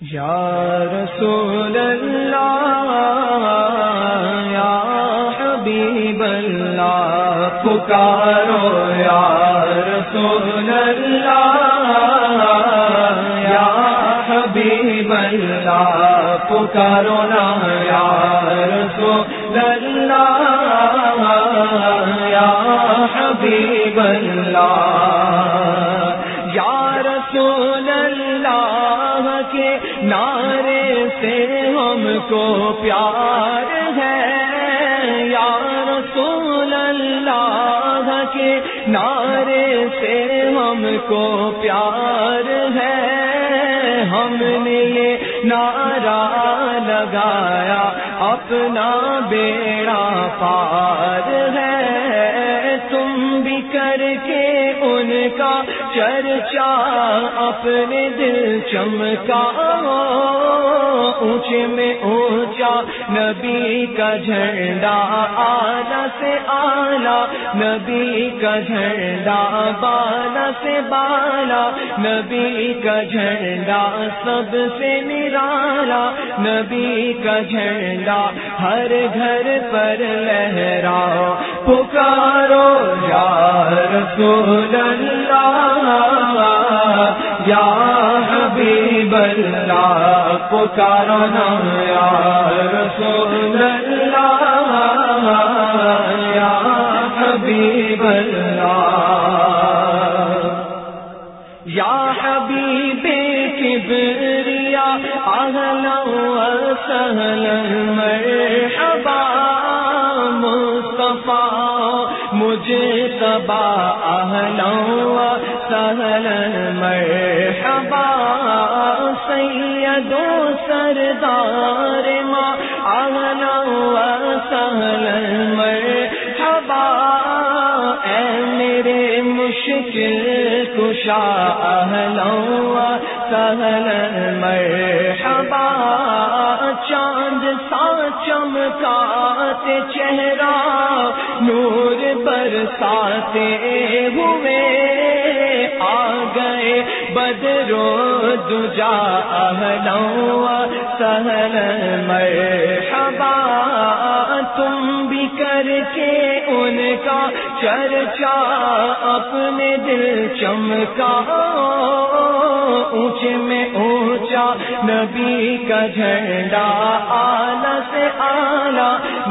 یا رسول اللہ، یا حبیب اللہ، پکارو یا رسول اللہ، یا حبیب اللہ، پکارو نا یا رسول کو پیار ہے یا رسول اللہ کے نعرے سے ہم کو پیار ہے؟ ہم نے یہ نعرہ لگایا، اپنا بیڑا پار ہے۔ تم بھی کر کے ان کا چرچا، اپنے دل چمکا اونچے میں اونچا، نبی کا جھنڈا آلہ سے آلہ نبی کا جھنڈا بالا سے بالا نبی کا جھنڈا سب سے نرالا نبی کا جھنڈا ہر گھر پر لہرا۔ پکارو رسول اللہ یا حبیب اللہ پکارو یا رسول اللہ، یا حبیب اللہ۔ یا حبیب کبریا، اہلا و سہلا، مرحبا۔ مجھے تبا اہلا و سہلا مرحبا سید سردار ماں اہلا و سہلا مرحبا۔ اے میرے مشکل کشا اہلا و سہلا مرحبا۔ چمکاتے چہرہ، نور برساتے ہوئے۔ آ گئے بدرو، دجا اہلوا، سہل مرحبا۔ تم بھی کر کے ان کا چرچا، اپنے دل چمکا۔ اونچے میں اونچا نبی کا جھنڈا آلہ سے آلہ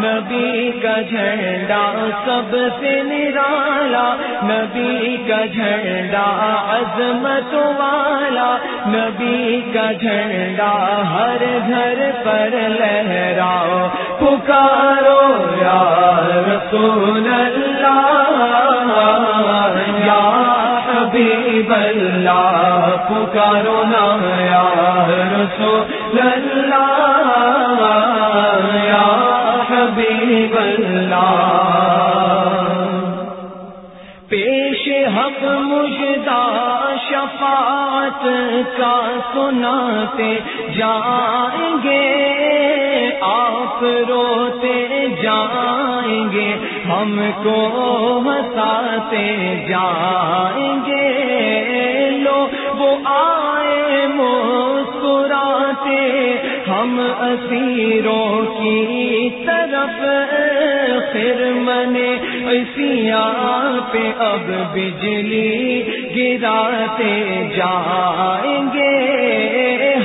نبی کا جھنڈا سب سے نرالا، نبی کا جھنڈا عظمت والا، نبی کا جھنڈا ہر گھر پر لہراؤ، پکارو یا رسول اللہ، یا حبیب اللہ، پکارو نا یا رسول اللہ، یا حبیب اللہ۔ پیش حق مجدہ شفاعت کا سناتے جائیں گے۔ آپ روتے جائیں گے۔ ہم کو ہنساتے جائیں گے۔ ہم اسیروں کی طرف پھر منے اسیا پہ اب بجلی گراتے جائیں گے۔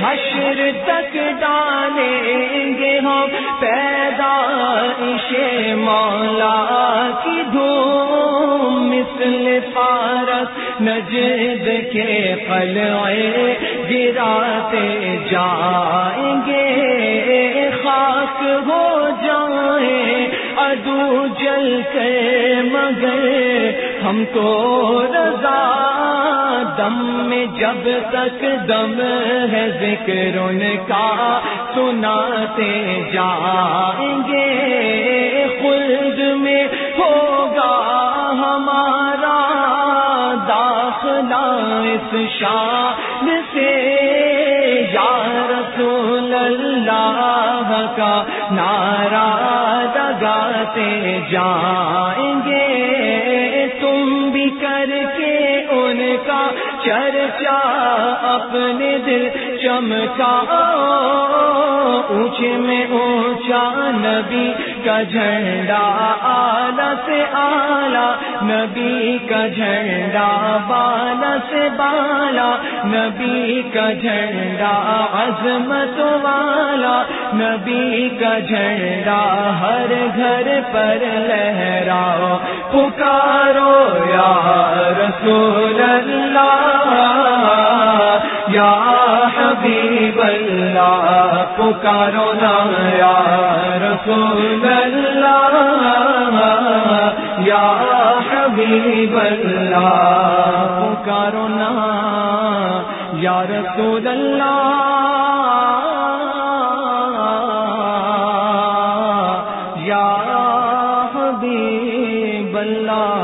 حشر تک ڈالیں گے ہم پیدا مولا کی دھوم نجد کے قلعے گراتے جائیں گے۔ خاک ہو جائیں ادو جل کے مگر ہم کو رضا۔ دم میں جب تک دم ہے ذکر ان کا سناتے جائیں گے۔ خلد میں شان سے یا رسول اللہ کا نعرہ لگاتے جائیں گے۔ تم بھی کر کے ان کا چرچا اپنے دل چمکا اونچے میں اونچا نبی کا جھنڈا آلہ سے آلہ، نبی کا جھنڈا بالا سے بالا، نبی کا جھنڈا، عظمت والا، نبی کا جھنڈا، ہر گھر پر لہراؤ، پکارو یا رسول اللہ، یا حبیب اللہ پکارو نام یا رسول اللہ، یا حبیب اللہ پکارو نام یا رسول اللہ، یا حبیب اللہ